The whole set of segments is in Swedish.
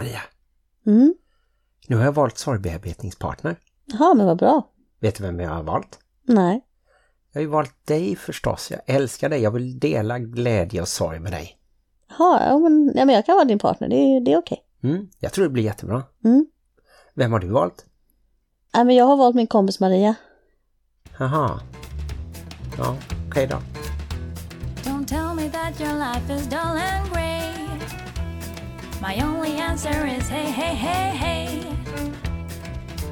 Maria, Mm. nu har jag valt sorgbearbetningspartner. Jaha, men vad bra. Vet du vem jag har valt? Nej. Jag har ju valt dig förstås. Jag älskar dig. Jag vill dela glädje och sorg med dig. Jaha, ja, men, ja, men jag kan vara din partner. Det är, det är okej. Mm, jag tror det blir jättebra. Mm. Vem har du valt? Nej, men jag har valt min kompis Maria. Jaha. Ja, okej då. Don't tell me that your life is dull and grey. My only answer is hey, hey, hey, hey.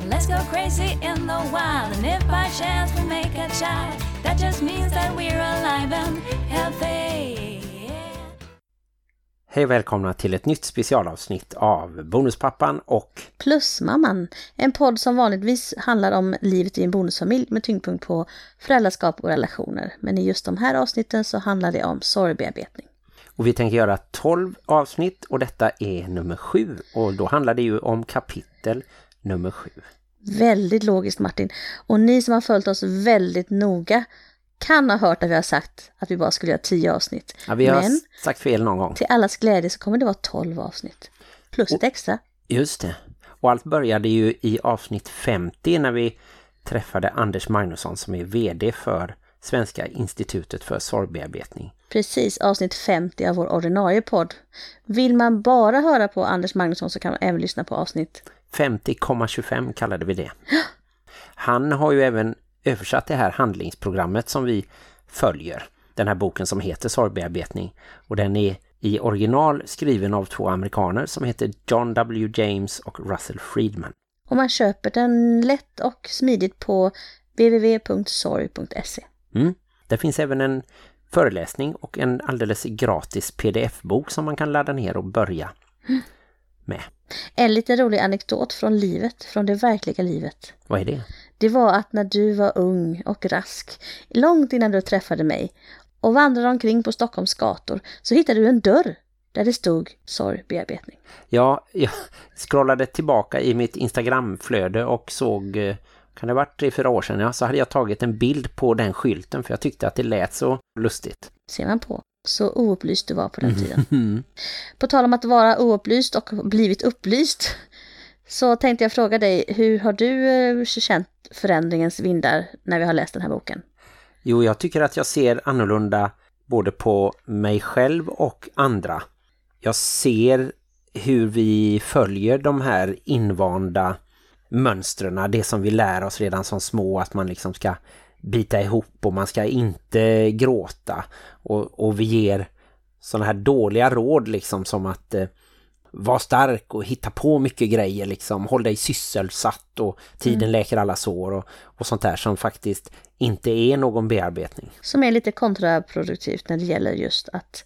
Let's go crazy in the wild, and if by chance we make a child, that just means that we're alive and healthy. Hej och välkomna till ett nytt specialavsnitt av Bonuspappan och Plusmamman. En podd som vanligtvis handlar om livet i en bonusfamilj med tyngdpunkt på föräldraskap och relationer. Men i just de här avsnitten så handlar det om sorgbearbetning. Och vi tänker göra 12 avsnitt och detta är nummer 7. Och då handlar det ju om kapitel nummer 7. Väldigt logiskt Martin. Och ni som har följt oss väldigt noga kan ha hört att vi har sagt att vi bara skulle göra 10 avsnitt. Ja, vi har Men sagt fel någon gång. till allas glädje så kommer det vara 12 avsnitt. Plus ett extra. Just det. Och allt började ju i avsnitt 50 när vi träffade Anders Magnusson som är vd för Svenska institutet för sorgbearbetning. Precis, avsnitt 50 av vår ordinarie podd. Vill man bara höra på Anders Magnusson så kan man även lyssna på avsnitt 50,25 kallade vi det. Han har ju även översatt det här handlingsprogrammet som vi följer. Den här boken som heter Sorgbearbetning. Och den är i original skriven av två amerikaner som heter John W. James och Russell Friedman. och man köper den lätt och smidigt på www.sorg.se. Mm. Det finns även en föreläsning och en alldeles gratis pdf-bok som man kan ladda ner och börja med. En lite rolig anekdot från livet, från det verkliga livet. Vad är det? Det var att när du var ung och rask, långt innan du träffade mig och vandrade omkring på Stockholms gator så hittade du en dörr där det stod sorgbearbetning. Ja, jag scrollade tillbaka i mitt Instagramflöde och såg, eh, kan det ha varit tre, fyra år sedan, ja, så hade jag tagit en bild på den skylten för jag tyckte att det lät så lustigt. Ser man på. Så oupplyst du var på den tiden. På tal om att vara oupplyst och blivit upplyst så tänkte jag fråga dig, hur har du eh, känt förändringens vindar när vi har läst den här boken? Jo, jag tycker att jag ser annorlunda både på mig själv och andra. Jag ser hur vi följer de här invanda mönstren, det som vi lär oss redan som små, att man liksom ska bita ihop och man ska inte gråta. Och, och vi ger sådana här dåliga råd liksom som att eh, vara stark och hitta på mycket grejer liksom, håll dig sysselsatt och tiden läker alla sår och, och sånt där som faktiskt inte är någon bearbetning. Som är lite kontraproduktivt när det gäller just att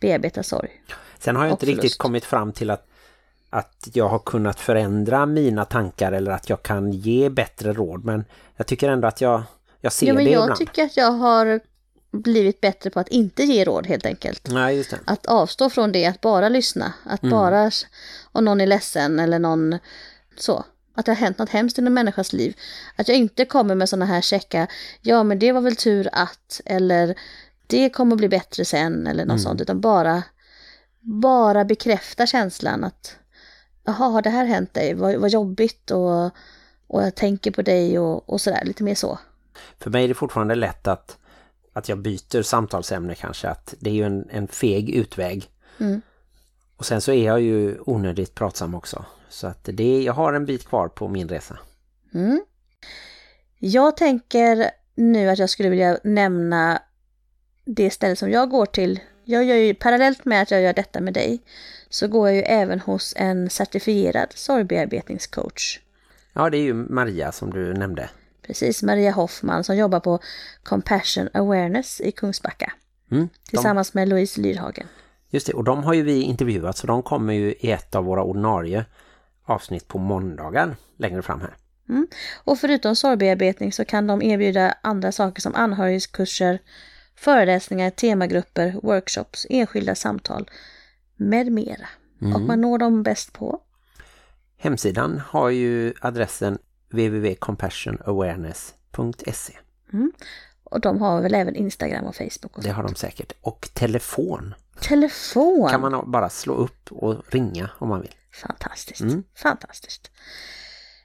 bearbeta sorg. Sen har jag inte riktigt kommit fram till att, att jag har kunnat förändra mina tankar eller att jag kan ge bättre råd. Men jag tycker ändå att jag, jag ser Ja, men det jag ibland. tycker att jag har blivit bättre på att inte ge råd helt enkelt. Nej, just det. Att avstå från det, att bara lyssna. Att bara, om någon är ledsen eller någon så. Att det har hänt något hemskt i en människas liv. Att jag inte kommer med sådana här checka, ja men det var väl tur att, eller det kommer bli bättre sen, eller något sånt. Utan bara, bara bekräfta känslan att, jaha, har det här hänt dig? Vad, vad jobbigt och, och jag tänker på dig och, och sådär, lite mer så. För mig är det fortfarande lätt att, att jag byter samtalsämne kanske. Att det är ju en, en feg utväg. Mm. Och sen så är jag ju onödigt pratsam också. Så att det, jag har en bit kvar på min resa. Mm. Jag tänker nu att jag skulle vilja nämna det ställe som jag går till. Jag gör ju parallellt med att jag gör detta med dig så går jag ju även hos en certifierad sorgbearbetningscoach. Ja, det är ju Maria som du nämnde. Precis, Maria Hoffman som jobbar på Compassion Awareness i Kungsbacka. Mm, de, Tillsammans med Louise Lyrhagen. just det, och de har ju vi intervjuat så de kommer ju i ett av våra ordinarie avsnitt på måndagar längre fram här. Mm. Och förutom sorgbearbetning så kan de erbjuda andra saker som anhörigskurser, föreläsningar, temagrupper, workshops, enskilda samtal med mera. Och man når dem bäst på Hemsidan har ju adressen www.compassionawareness.se och de har väl även Instagram och Facebook och Det har de säkert. Och telefon Telefon! kan man bara slå upp och ringa om man vill. Fantastiskt, Mm. fantastiskt.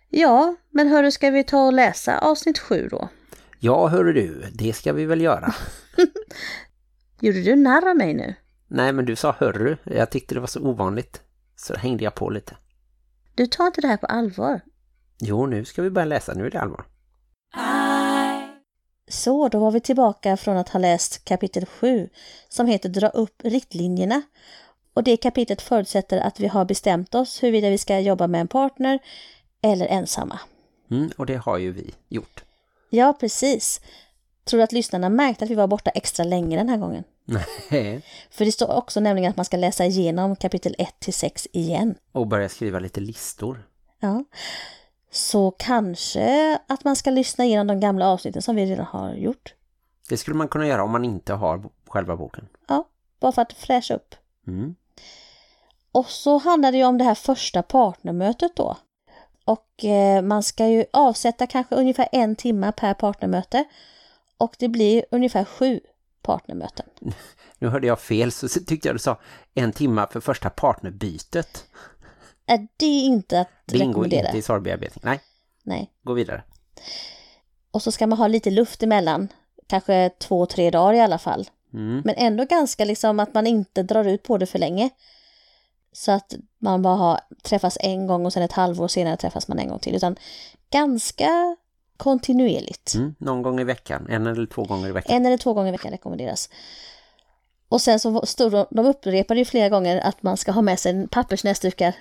Ja, men hörru, ska vi ta och läsa avsnitt sju då? Ja, hörru du, det ska vi väl göra. Gjorde du narr av mig nu? Nej, men du sa hörru. Jag tyckte det var så ovanligt. Så hängde jag på lite. Du tar inte det här på allvar. Jo, nu ska vi börja läsa. Nu är det allvar. Så, då var vi tillbaka från att ha läst kapitel 7 som heter Dra upp riktlinjerna. Och det kapitlet förutsätter att vi har bestämt oss huruvida vi ska jobba med en partner eller ensamma. Mm, och det har ju vi gjort. Ja, precis. Tror du att lyssnarna märkte att vi var borta extra länge den här gången? Nej. För det står också nämligen att man ska läsa igenom kapitel 1 till 6 igen. och börja skriva lite listor. Ja. Så kanske att man ska lyssna igenom de gamla avsnitten som vi redan har gjort. Det skulle man kunna göra om man inte har själva boken. Ja, bara för att fräscha upp. Mm. Och så handlar det ju om det här första partnermötet då. Och eh, man ska ju avsätta kanske ungefär en timme per partnermöte. Och det blir ungefär sju partnermöten. Nu hörde jag fel så tyckte jag du sa en timma för första partnerbytet. Är det inte att Det ingår rekommendera? inte i sorgbearbetning. Nej, Nej. gå vidare. Och så ska man ha lite luft emellan. Kanske två, tre dagar i alla fall. Mm. Men ändå ganska liksom att man inte drar ut på det för länge. Så att man bara har träffas en gång och sen ett halvår senare träffas man en gång till. Utan ganska kontinuerligt. Mm. Någon gång i veckan, en eller två gånger i veckan. En eller två gånger i veckan rekommenderas. Och sen så stod de, de upprepade ju flera gånger att man ska ha med sig pappersnäsdukar.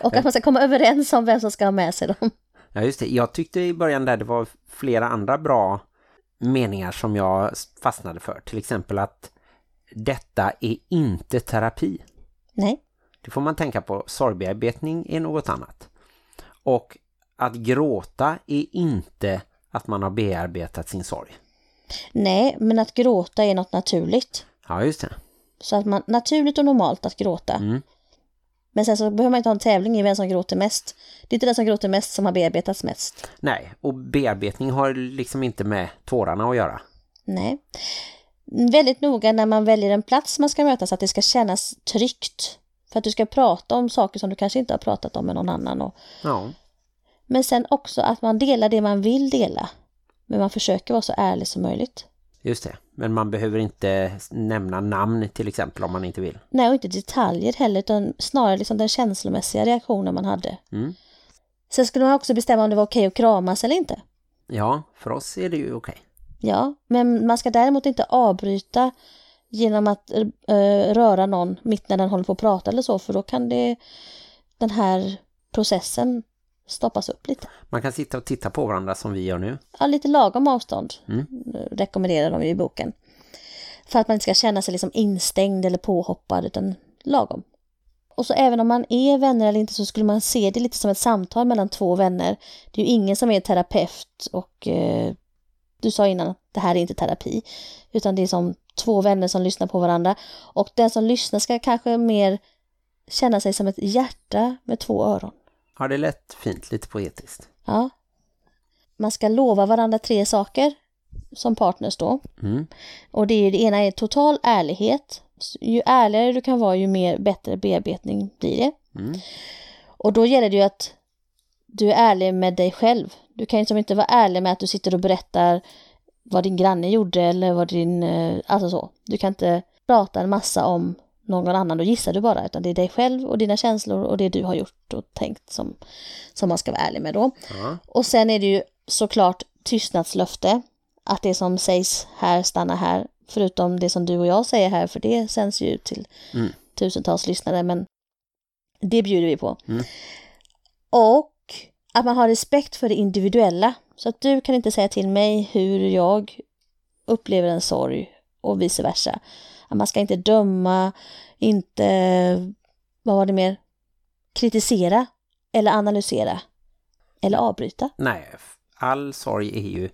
Och att man ska komma överens om vem som ska ha med sig dem. Ja just det, jag tyckte i början där det var flera andra bra meningar som jag fastnade för. Till exempel att detta är inte terapi. Nej, Det får man tänka på. Sorgbearbetning är något annat. Och att gråta är inte att man har bearbetat sin sorg. nej, men att gråta är något naturligt. Ja, just det. Så att man, naturligt och normalt att gråta. Mm. Men sen så behöver man inte ha en tävling i vem som gråter mest. Det är inte den som gråter mest som har bearbetats mest. Nej, och bearbetning har liksom inte med tårarna att göra. Nej. Väldigt noga när man väljer en plats man ska mötas att det ska kännas tryggt. För att du ska prata om saker som du kanske inte har pratat om med någon annan. Och, Ja, men sen också att man delar det man vill dela. Men man försöker vara så ärlig som möjligt. just det. Men man behöver inte nämna namn till exempel om man inte vill. Nej, och inte detaljer heller, utan snarare liksom den känslomässiga reaktionen man hade. Mm. Sen skulle man också bestämma om det var okej att kramas eller inte. Ja, för oss är det ju okej. Ja, men man ska däremot inte avbryta genom att eh, röra någon mitt när den håller på att prata eller så, för då kan det den här processen stoppas upp lite. Man kan sitta och titta på varandra som vi gör nu. Ja, lite lagom avstånd Mm. rekommenderar de ju i boken. För att man inte ska känna sig liksom instängd eller påhoppad, utan lagom. Och så även om man är vänner eller inte så skulle man se det lite som ett samtal mellan två vänner. Det är ju ingen som är terapeut och eh, du sa innan att det här är inte terapi. Utan det är som två vänner som lyssnar på varandra. Och den som lyssnar ska kanske mer känna sig som ett hjärta med två öron. Ja, det lätt fint, lite poetiskt. Ja. Man ska lova varandra tre saker som partners då. Mm. Och det, är, det ena är total ärlighet. Ju ärligare du kan vara ju mer bättre bearbetning blir det. Mm. Och då gäller det ju att du är ärlig med dig själv. Du kan ju som inte vara ärlig med att du sitter och berättar vad din granne gjorde eller vad din, eh, alltså så. Du kan inte prata en massa om någon annan, då gissar du bara, utan det är dig själv och dina känslor och det du har gjort och tänkt som, som man ska vara ärlig med då. Ja. Och sen är det ju såklart tystnadslöfte. Att det som sägs här stannar här. Förutom det som du och jag säger här, för det sänds ju ut till Mm. tusentals lyssnare. Men det bjuder vi på. Mm. Och att man har respekt för det individuella. Så att du kan inte säga till mig hur jag upplever en sorg och vice versa. Att man ska inte döma, inte, vad var det mer, kritisera eller analysera eller avbryta. Nej, all sorg är ju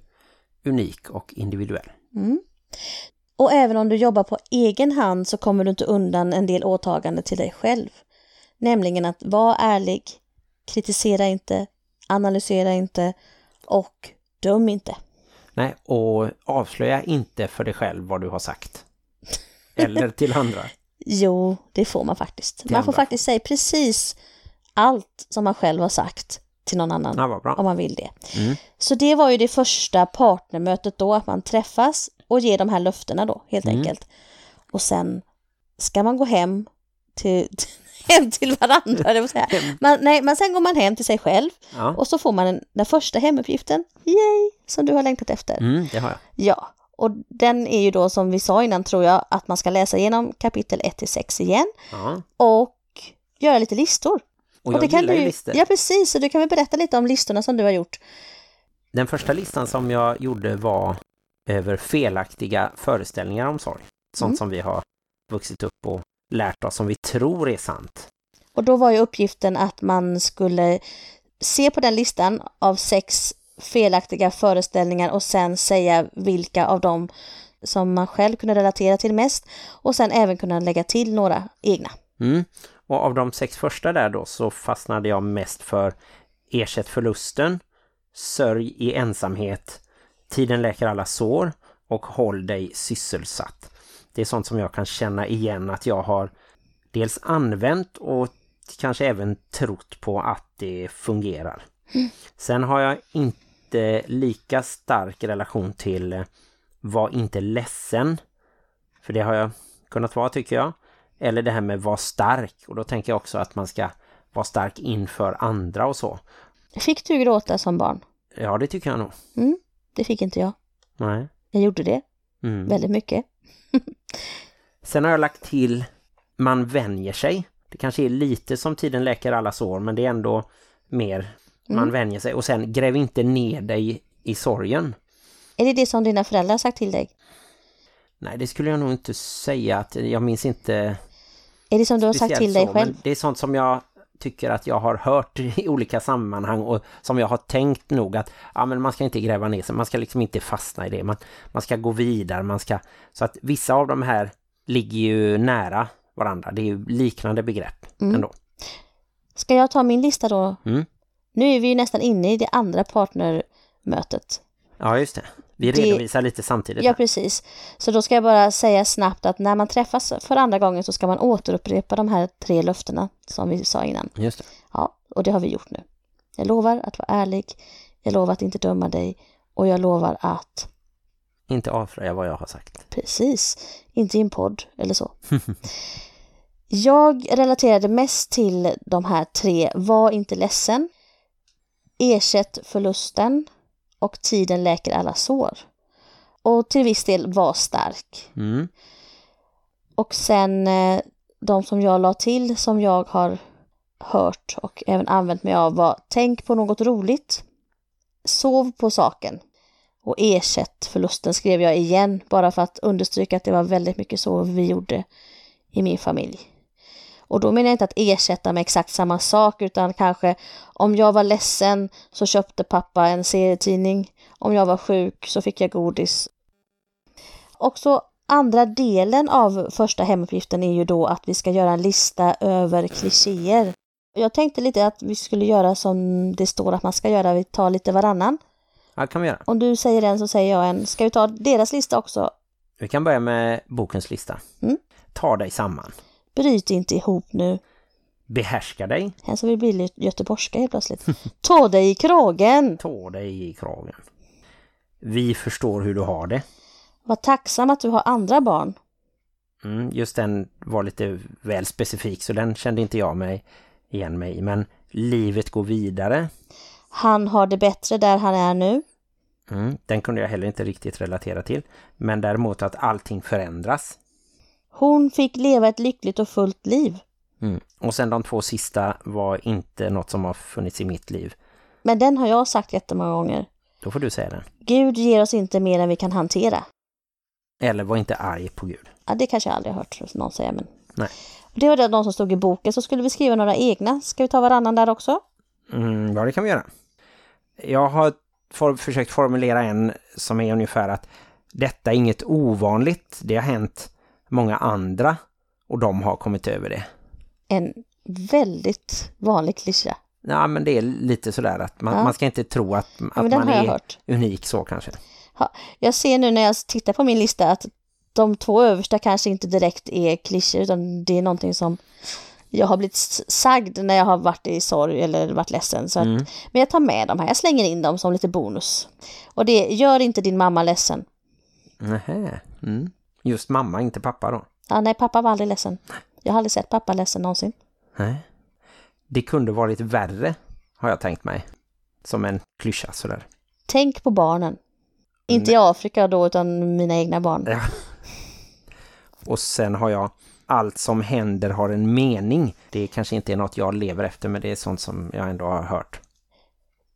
unik och individuell. Mm. Och även om du jobbar på egen hand så kommer du inte undan en del åtagande till dig själv. Nämligen att vara ärlig, kritisera inte, analysera inte och döm inte. Nej, och avslöja inte för dig själv vad du har sagt. Eller till andra. Jo, det får man faktiskt. Till man får andra. faktiskt säga precis allt som man själv har sagt till någon annan Ja, om man vill det. Mm. Så det var ju det första partnermötet då, att man träffas och ger de här löftena då, helt Mm. enkelt. Och sen ska man gå hem till, hem till varandra, det säga. Man, nej, men sen går man hem till sig själv Ja, och så får man en, den första hemuppgiften, yay, som du har längtat efter. mm, det har jag. Ja, och den är ju då som vi sa innan tror jag att man ska läsa igenom kapitel 1 till 6 igen Ja. och göra lite listor. Och jag det kan du, listor. Ja, precis. Så du kan väl berätta lite om listorna som du har gjort. Den första listan som jag gjorde var över felaktiga föreställningar om sorg. Sånt Mm. som vi har vuxit upp och lärt oss som vi tror är sant. Och då var ju uppgiften att man skulle se på den listan av sex felaktiga föreställningar och sen säga vilka av dem som man själv kunde relatera till mest och sen även kunna lägga till några egna. Mm. Och av de sex första där då så fastnade jag mest för Ersätt förlusten, Sörj i ensamhet, Tiden läker alla sår och Håll dig sysselsatt. Det är sånt som jag kan känna igen att jag har dels använt och kanske även trott på att det fungerar. Sen har jag inte lika stark relation till eh, Var inte ledsen. För det har jag kunnat vara tycker jag. Eller det här med var stark. Och då tänker jag också att man ska vara stark inför andra och så. Fick du gråta som barn? Ja, det tycker jag nog. Mm, det fick inte jag. Nej. Jag gjorde det Mm. väldigt mycket. Sen har jag lagt till man vänjer sig. Det kanske är lite som tiden läker alla sår men det är ändå mer man Mm. vänjer sig. Och sen gräv inte ner dig i sorgen. Är det det som dina föräldrar har sagt till dig? Nej, det skulle jag nog inte säga att jag minns inte Är det som du har sagt till dig själv? Det är sånt som jag tycker att jag har hört i olika sammanhang och som jag har tänkt nog att ja, men man ska inte gräva ner sig, man ska liksom inte fastna i det. Man, man ska gå vidare, man ska... Så att vissa av de här ligger ju nära varandra. Det är ju liknande begrepp Mm. ändå. Ska jag ta min lista då? Mm. Nu är vi ju nästan inne i det andra partnermötet. Ja, just det. Vi Det- redovisar lite samtidigt. Ja, här. precis. Så då ska jag bara säga snabbt att när man träffas för andra gången så ska man återupprepa de här tre löftena som vi sa innan. Just det. Ja, och det har vi gjort nu. Jag lovar att vara ärlig, jag lovar att inte döma dig och jag lovar att, Inte avslöja vad jag har sagt. precis, inte i en podd eller så. jag relaterade mest till de här tre, var inte ledsen, ersätt förlusten och tiden läker alla sår. Och till viss del var stark. Mm. Och sen eh, de som jag la till som jag har hört och även använt mig av var tänk på något roligt. Sov på saken. Och ersätt förlusten skrev jag igen bara för att understryka att det var väldigt mycket så vi gjorde i min familj. Och då menar jag inte att ersätta med exakt samma sak utan kanske om jag var ledsen så köpte pappa en serietidning. Om jag var sjuk så fick jag godis. Också andra delen av första hemuppgiften är ju då att vi ska göra en lista över klichéer. Jag tänkte lite att vi skulle göra som det står att man ska göra, vi tar lite varannan. Ja, kan vi göra. Om du säger en så säger jag en. Ska vi ta deras lista också? Vi kan börja med bokens lista. Mm. Ta dig samman. Bryt inte ihop nu. Behärska dig. Här så vi blir göteborgska helt plötsligt. Ta dig i kragen! Ta dig i kragen. Vi förstår hur du har det. Var tacksam att du har andra barn. Mm, just den var lite väl specifik så den kände inte jag mig igen mig. Men livet går vidare. Han har det bättre där han är nu. Mm, den kunde jag heller inte riktigt relatera till. Men däremot att allting förändras. Hon fick leva ett lyckligt och fullt liv. Mm. Och sen de två sista var inte något som har funnits i mitt liv. Men den har jag sagt jättemånga gånger. Då får du säga den. Gud ger oss inte mer än vi kan hantera. Eller var inte arg på Gud. Ja, det kanske jag aldrig har hört någon säga. Men... Nej. Det var det de som stod i boken. Så skulle vi skriva några egna. Ska vi ta varannan där också? Mm, ja, det kan vi göra. Jag har for försökt formulera en som är ungefär att detta är inget ovanligt. Det har hänt många andra och de har kommit över det. En väldigt vanlig klyscha. Ja, men det är lite sådär att man, Ja. man ska inte tro att, Ja, att den man är hört. unik så kanske. Ja, jag ser nu när jag tittar på min lista att de två översta kanske inte direkt är klyschor utan det är någonting som jag har blivit sagd när jag har varit i sorg eller varit ledsen. Så att, Men jag tar med dem här, jag slänger in dem som lite bonus. Och det gör inte din mamma ledsen. Nähä. Mm. Just mamma, inte pappa då. Ja, nej, pappa var aldrig ledsen. Jag har aldrig sett pappa ledsen någonsin. Nej. Det kunde varit värre, har jag tänkt mig. Som en klyscha sådär. Tänk på barnen. Inte i Afrika då, utan mina egna barn. Ja. Och sen har jag allt som händer har en mening. Det kanske inte är något jag lever efter men det är sånt som jag ändå har hört.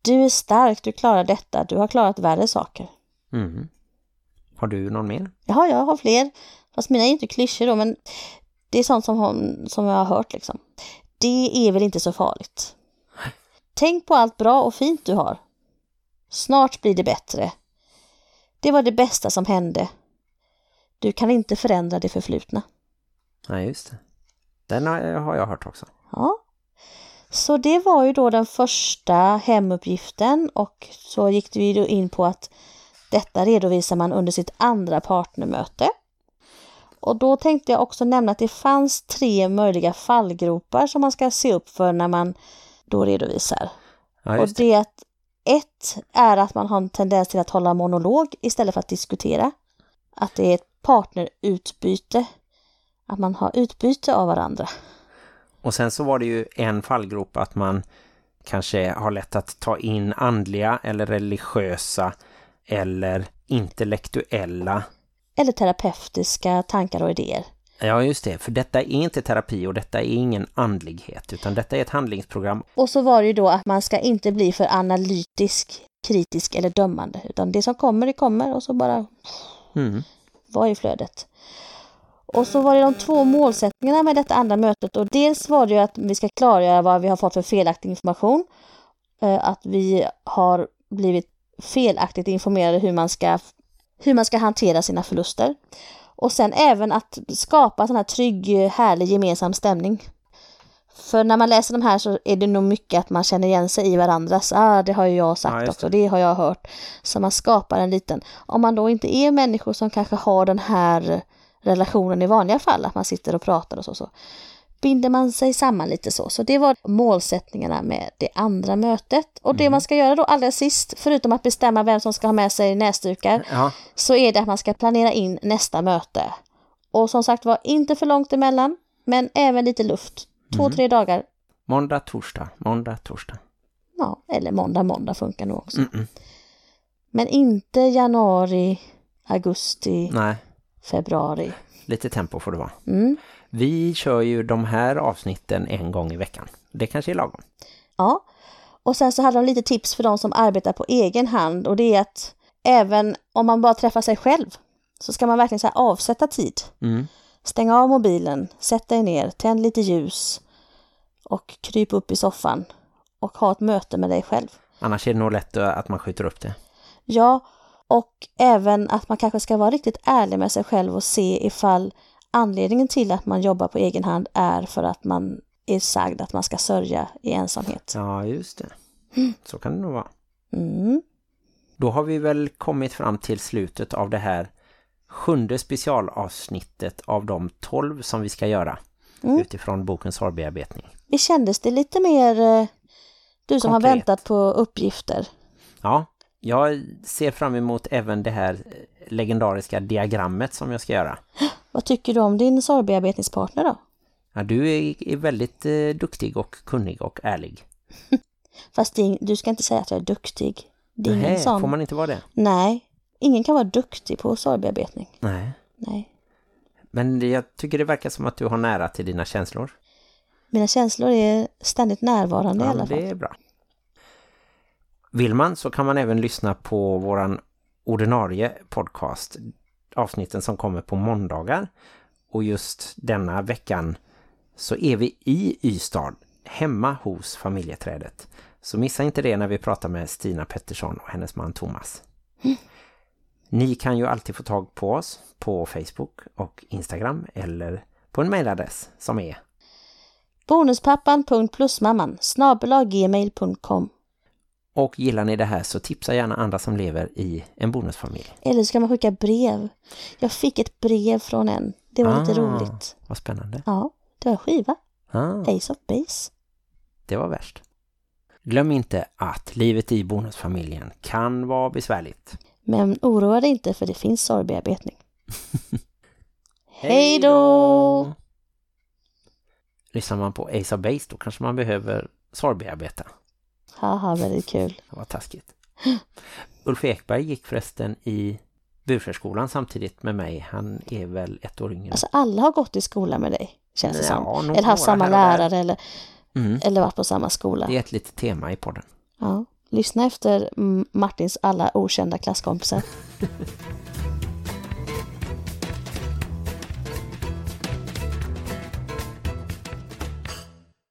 Du är stark, du klarar detta. Du har klarat värre saker. Mm. Har du någon mer? Jaha, jag har fler. Fast mina är inte klyschor då, men det är sånt som, hon, som jag har hört liksom. Det är väl inte så farligt. Tänk på allt bra och fint du har. Snart blir det bättre. Det var det bästa som hände. Du kan inte förändra det förflutna. Nej, just det. Den har har jag hört också. Ja. Så det var ju då den första hemuppgiften och så gick vi då in på att detta redovisar man under sitt andra partnermöte. Och då tänkte jag också nämna att det fanns tre möjliga fallgropar som man ska se upp för när man då redovisar. Ja, och det är att ett är att man har en tendens till att hålla monolog istället för att diskutera. Att det är ett partnerutbyte. Att man har utbyte av varandra. Och sen så var det ju en fallgrop att man kanske har lätt att ta in andliga eller religiösa eller intellektuella. eller terapeutiska tankar och idéer. Ja just det, för detta är inte terapi och detta är ingen andlighet utan detta är ett handlingsprogram. Och så var det ju då att man ska inte bli för analytisk, kritisk eller dömande, utan det som kommer, det kommer och så bara Mm. vara i flödet. Och så var det de två målsättningarna med detta andra mötet och dels var det ju att vi ska klargöra vad vi har fått för felaktig information, eh, att vi har blivit felaktigt informerade hur man ska, hur man ska hantera sina förluster. Och sen även att skapa en sån här trygg, härlig gemensam stämning. För när man läser de här så är det nog mycket att man känner igen sig i varandras. Ah, det har ju jag Ja, sagt just också, det. det har jag hört. Så man skapar en liten, om man då inte är människor som kanske har den här relationen i vanliga fall, att man sitter och pratar och så, så binder man sig samman lite så. Så det var målsättningarna med det andra mötet. Och det man ska göra då allra sist, förutom att bestämma vem som ska ha med sig näsdukar, Ja, så är det att man ska planera in nästa möte. Och som sagt var, inte för långt emellan, men även lite luft. Två, tre dagar. måndag, torsdag, måndag, torsdag. Ja, eller måndag, måndag funkar nog också. Mm-mm. Men inte januari, augusti, Nej, februari. lite tempo får det vara. Mm. Vi kör ju de här avsnitten en gång i veckan. Det kanske är lagom. Ja, och sen så hade de lite tips för de som arbetar på egen hand och det är att även om man bara träffar sig själv så ska man verkligen så avsätta tid. Mm. Stäng av mobilen, sätt dig ner, tänd lite ljus och kryp upp i soffan och ha ett möte med dig själv. Annars är det nog lätt att man skjuter upp det. Ja, och även att man kanske ska vara riktigt ärlig med sig själv och se ifall anledningen till att man jobbar på egen hand är för att man är sagd att man ska sörja i ensamhet. Ja, just det. Så kan det nog vara. Mm. Då har vi väl kommit fram till slutet av det här sjunde specialavsnittet av de tolv som vi ska göra Mm. utifrån bokens sorgbearbetning. Vi kändes det lite mer, eh, du som har Konkret. väntat på uppgifter. Ja, jag ser fram emot även det här eh, legendariska diagrammet som jag ska göra. Vad tycker du om din sorgbearbetningspartner då? Ja, du är, väldigt eh, duktig och kunnig och ärlig. Fast är, du ska inte säga att jag är duktig. Det är ingen Nej, sån. får man inte vara det? Nej, ingen kan vara duktig på sorgbearbetning. Nej. Nej. Men jag tycker det verkar som att du har nära till dina känslor. Mina känslor är ständigt närvarande i Ja, alla fall. det är bra. Vill man så kan man även lyssna på våran ordinarie podcast. Avsnitten som kommer på måndagar. Och just denna veckan så är vi i Ystad, hemma hos familjeträdet. Så missa inte det när vi pratar med Stina Pettersson och hennes man Thomas. Ni kan ju alltid få tag på oss på Facebook och Instagram eller på en mejladress som är Bonuspappan.plusmamman snabelaggmail.com och gillar ni det här så tipsa gärna andra som lever i en bonusfamilj. Eller så kan man skicka brev. Jag fick ett brev från en. Det var lite Ah. roligt. Vad spännande. Ja, det var en skiva. Ah, Ace of Base. det var värst. Glöm inte att livet i bonusfamiljen kan vara besvärligt. Men oroa dig inte för det finns sorgbearbetning. Hej då! Lyssnar man på Ace of Base då kanske man behöver sorgbearbeta. Haha, väldigt kul. Det var taskigt. Ulf Ekberg gick förresten i Burfärdsskolan samtidigt med mig. Han är väl ett år yngre. Alltså alla har gått i skola med dig, känns det Ja, som. Eller haft samma lärare eller, Mm. eller varit på samma skola. Det är ett litet tema i podden. Ja. Lyssna efter Martins alla okända klasskompisar.